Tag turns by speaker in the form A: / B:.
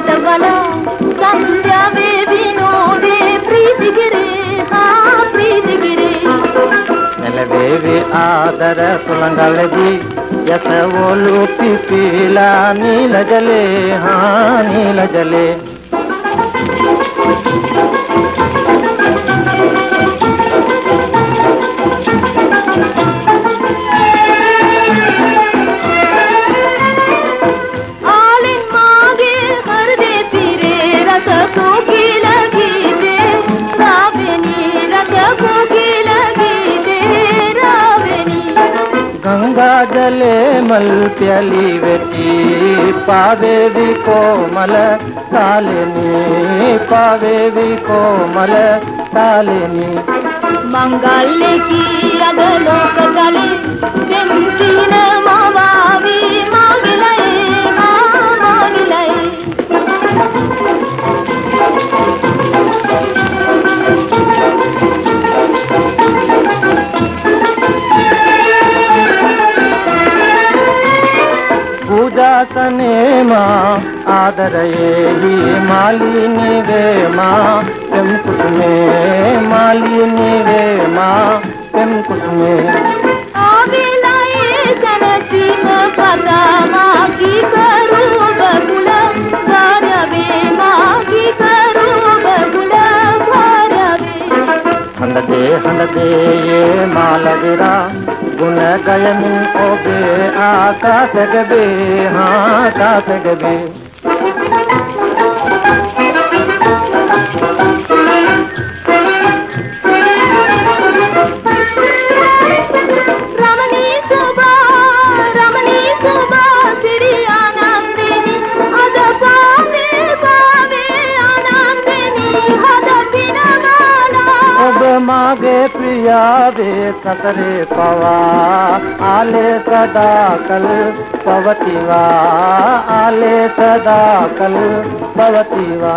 A: ಮಾತವಲ ಸಂಧ್ಯಾವೇ ವಿನೋದೆ ಪ್ರೀತಿಗಿರೆ ಹಾ ಪ್ರೀತಿಗಿರೆ
B: ನೆಲವೇವಿ ಆದರ ಸುಲಂಗಳದಿ ಎಸವೋಲು ಪಿಪೀಲ ನೀಲ ಜಲೆ ಹಾ ನೀಲ ಜಲೆ ಗಜಲೆ ಮಲ್ಪ್ಯಲಿ ವೆಟಿ ಪಾವೇವಿ ಕೋಮಲ ಕಾಲಿನಿ ಪಾವೇವಿ ಕೋಮಲ ಕಾಲಿನಿ
A: ಮಂಗಲ್ಯ ಕಿ ಅದಲೋಕ ಕಲಿ ಬೆಂಕಿನ ಮಾವಾವಿ ಮಾಗಿಲೈ ಮಾಗಿಲೈ
B: పూజా భుజాసనేమా ఆదరయే మాలిని వేమా? పెంపుకునే మాలిని వేమా? लगे ये मालगरा गुण गय मिन को बे आकाश गबे हाँ आकाश गबे मागे प्रिया दे सतरे पवा। आले सदा कल पवतीवा आले सदा कल पवतीवा